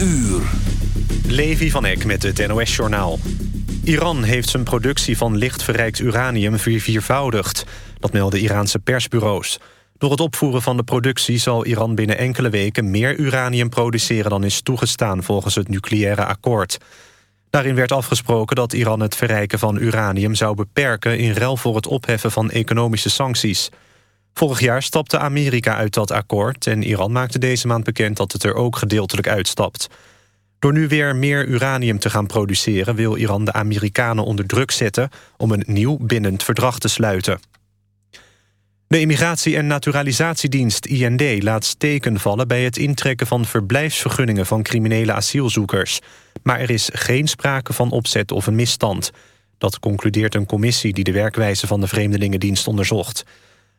uur. Levi van Eck met het NOS-journaal. Iran heeft zijn productie van licht verrijkt uranium viervoudigd. Dat melden Iraanse persbureaus. Door het opvoeren van de productie zal Iran binnen enkele weken... meer uranium produceren dan is toegestaan volgens het nucleaire akkoord. Daarin werd afgesproken dat Iran het verrijken van uranium zou beperken... in ruil voor het opheffen van economische sancties. Vorig jaar stapte Amerika uit dat akkoord... en Iran maakte deze maand bekend dat het er ook gedeeltelijk uitstapt. Door nu weer meer uranium te gaan produceren... wil Iran de Amerikanen onder druk zetten... om een nieuw bindend verdrag te sluiten. De Immigratie- en Naturalisatiedienst IND laat steken vallen... bij het intrekken van verblijfsvergunningen van criminele asielzoekers. Maar er is geen sprake van opzet of een misstand. Dat concludeert een commissie die de werkwijze van de Vreemdelingendienst onderzocht.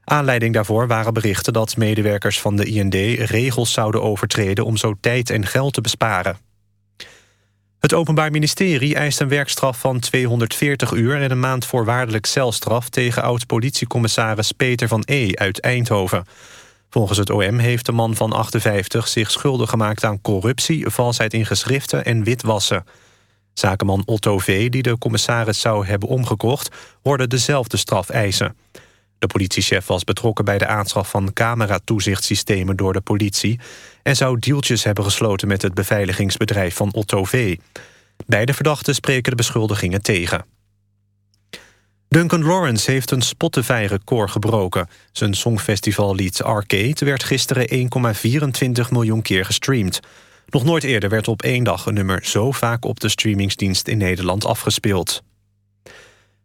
Aanleiding daarvoor waren berichten dat medewerkers van de IND... regels zouden overtreden om zo tijd en geld te besparen. Het Openbaar Ministerie eist een werkstraf van 240 uur... en een maand voorwaardelijk celstraf tegen oud-politiecommissaris Peter van E. uit Eindhoven. Volgens het OM heeft de man van 58 zich schuldig gemaakt aan corruptie... valsheid in geschriften en witwassen. Zakenman Otto V., die de commissaris zou hebben omgekocht... hoorde dezelfde straf eisen. De politiechef was betrokken bij de aanschaf van cameratoezichtsystemen door de politie... en zou deeltjes hebben gesloten met het beveiligingsbedrijf van Otto V. Beide verdachten spreken de beschuldigingen tegen. Duncan Lawrence heeft een Spotify-record gebroken. Zijn songfestivallied Arcade werd gisteren 1,24 miljoen keer gestreamd. Nog nooit eerder werd op één dag een nummer zo vaak op de streamingsdienst in Nederland afgespeeld.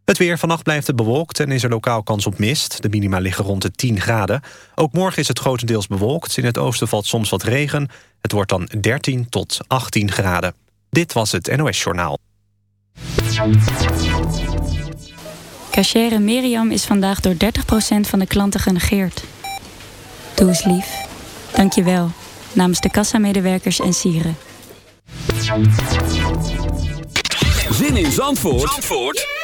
Het weer. Vannacht blijft het bewolkt en is er lokaal kans op mist. De minima liggen rond de 10 graden. Ook morgen is het grotendeels bewolkt. In het oosten valt soms wat regen. Het wordt dan 13 tot 18 graden. Dit was het NOS Journaal. Cachere Miriam is vandaag door 30% van de klanten genegeerd. Doe eens lief. Dank je wel. Namens de kassamedewerkers en sieren. Zin in Zandvoort? Zandvoort?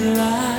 life.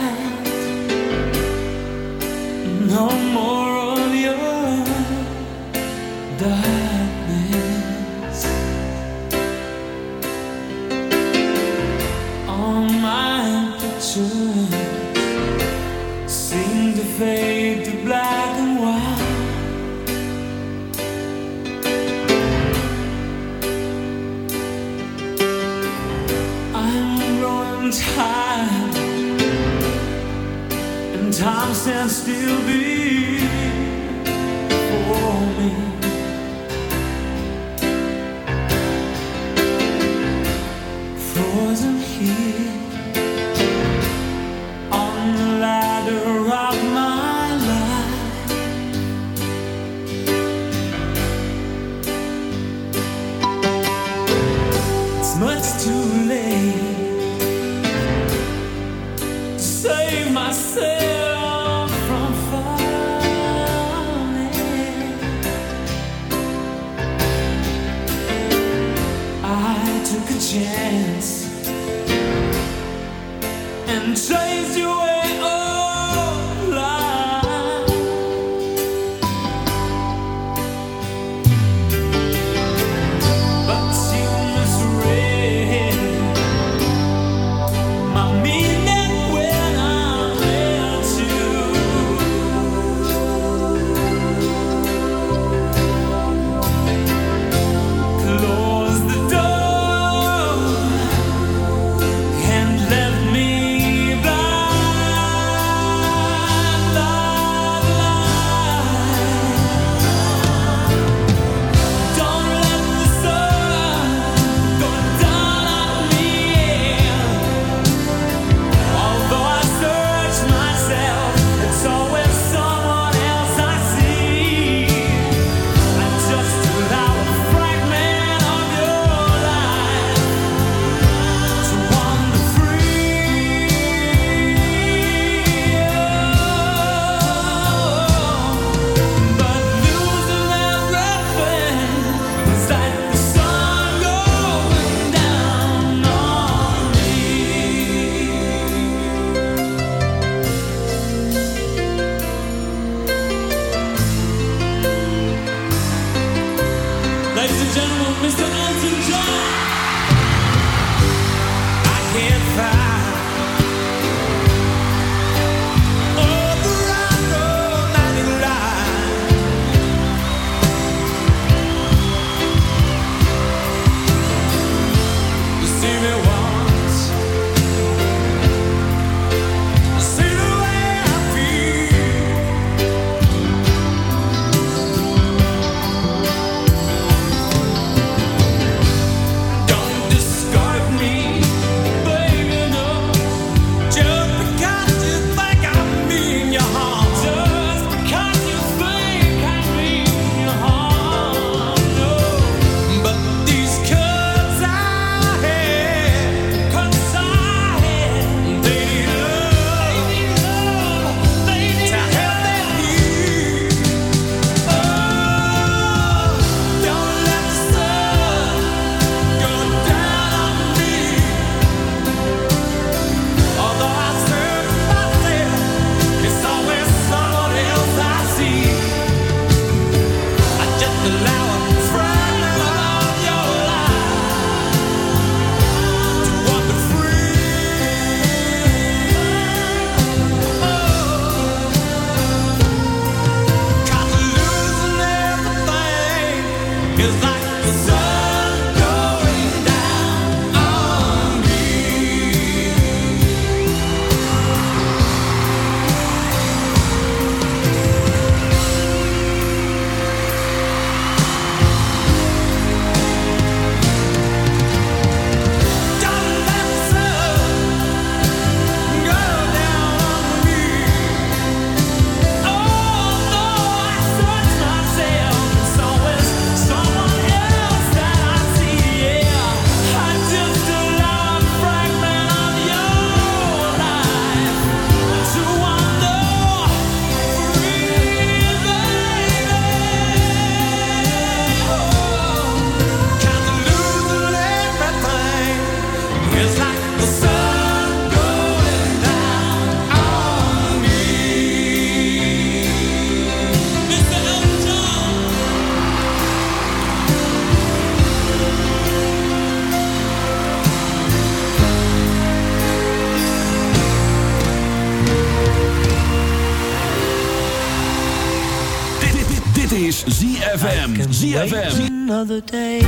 ZFM. Another day.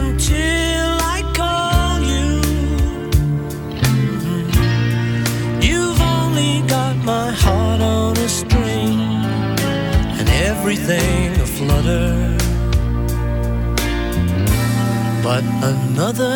Until I call you. Mm-hmm. You've only got my heart on a string. And everything aflutter. But another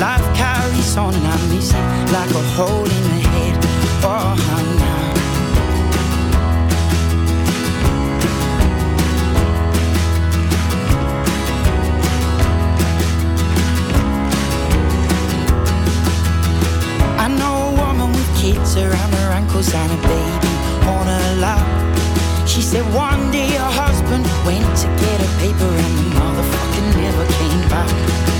life carries on, and I miss it like a hole in the head. Oh, now. I know a woman with kids around her ankles and a baby on her lap. She said one day her husband went to get a paper and the motherfucker never came back.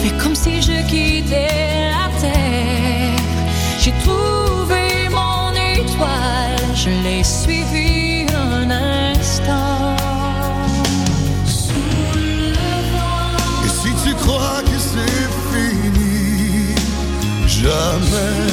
Fais comme si je quittais la terre. J'ai trouvé mon étoile, je l'ai suivie un instant. Et si tu crois que c'est fini, jamais.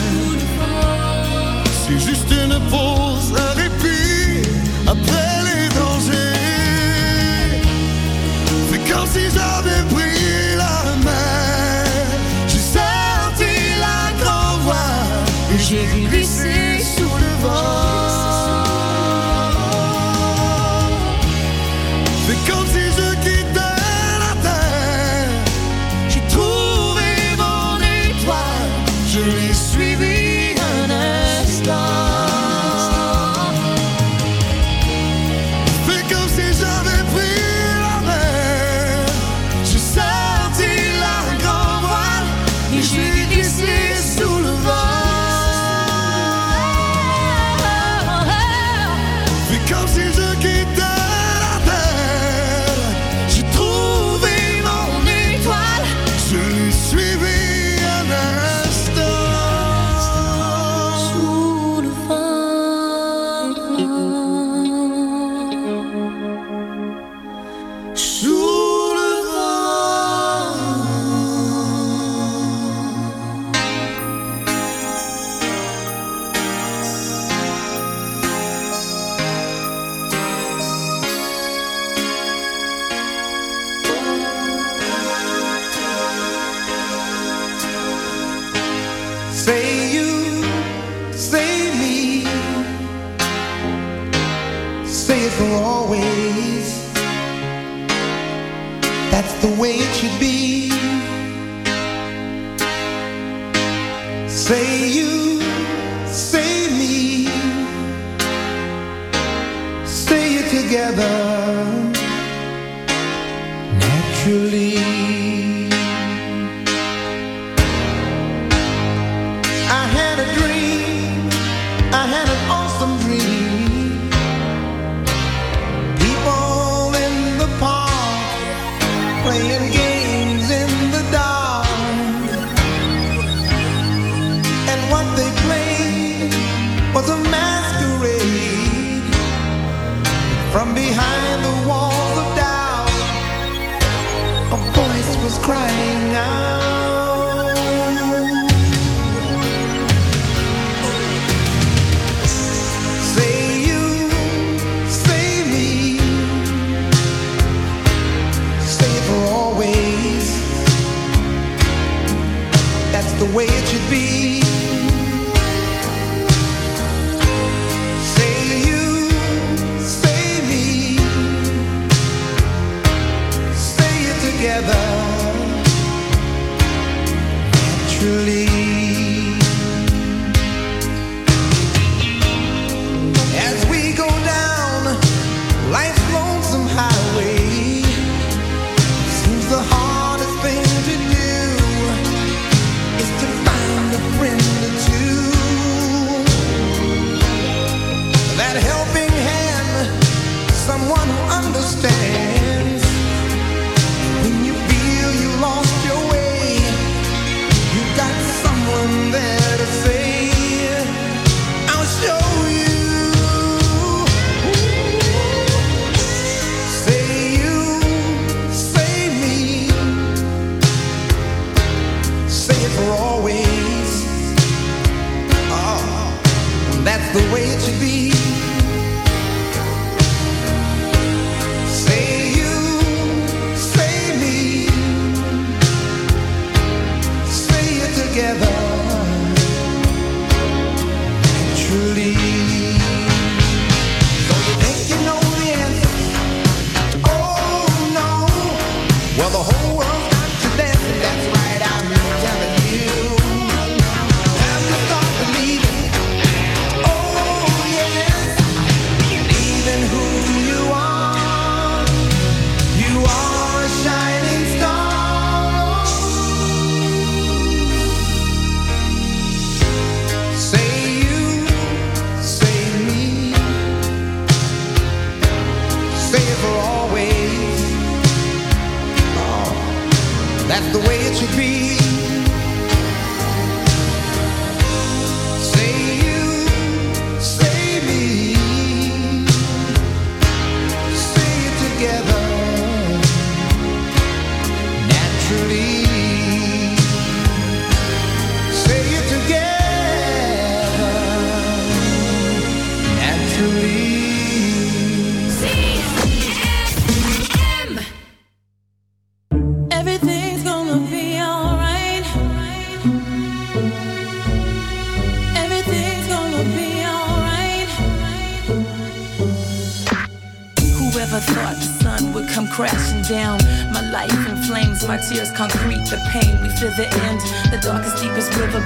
A voice was crying out.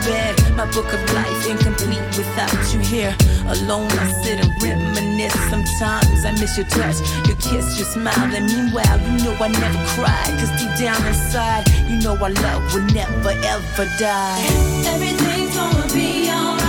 bed. My book of life incomplete without you here. Alone, I sit and reminisce. Sometimes I miss your touch, your kiss, your smile. And meanwhile, you know I never cried. Cause deep down inside, you know our love will never ever die. Everything's gonna be alright.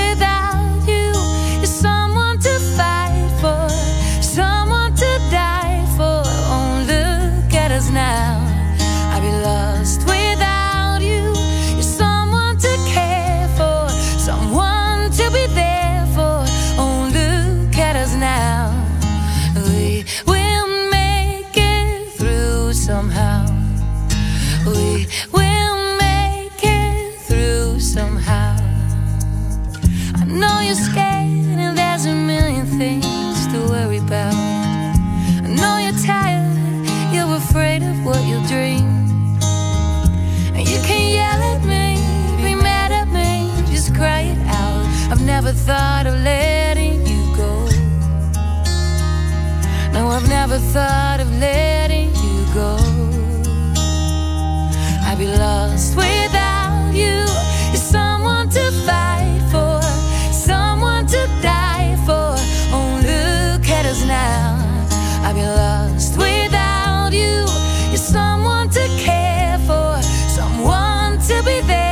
baby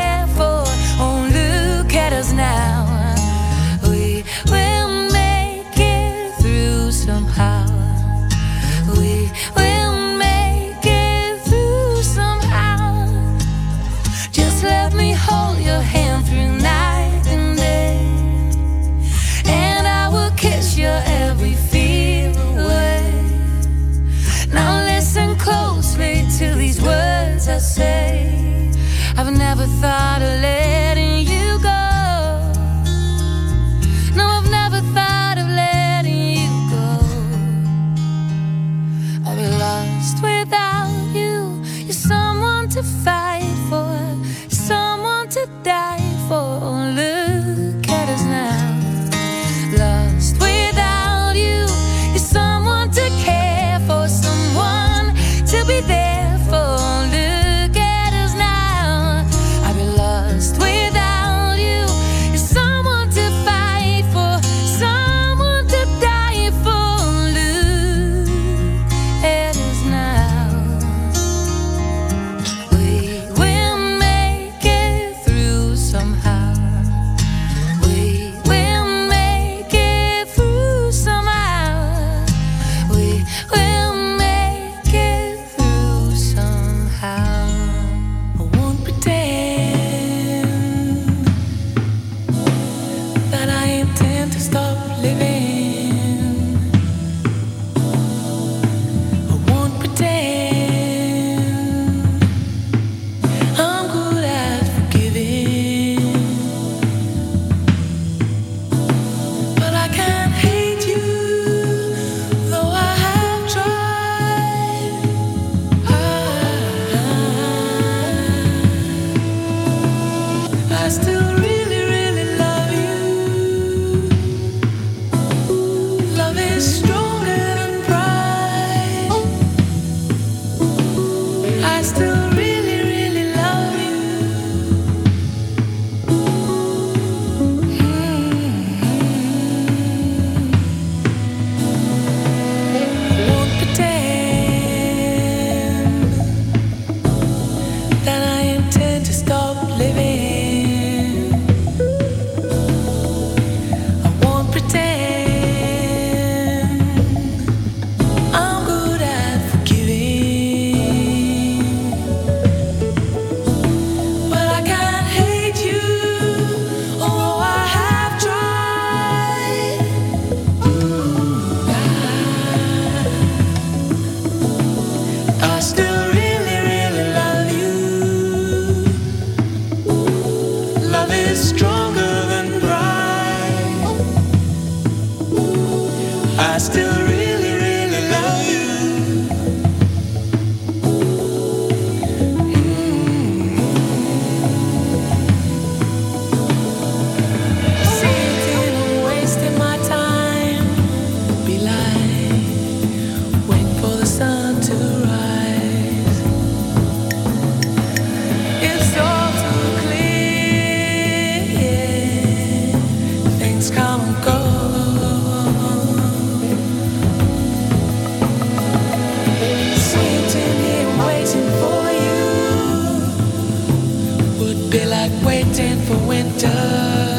like waiting for winter.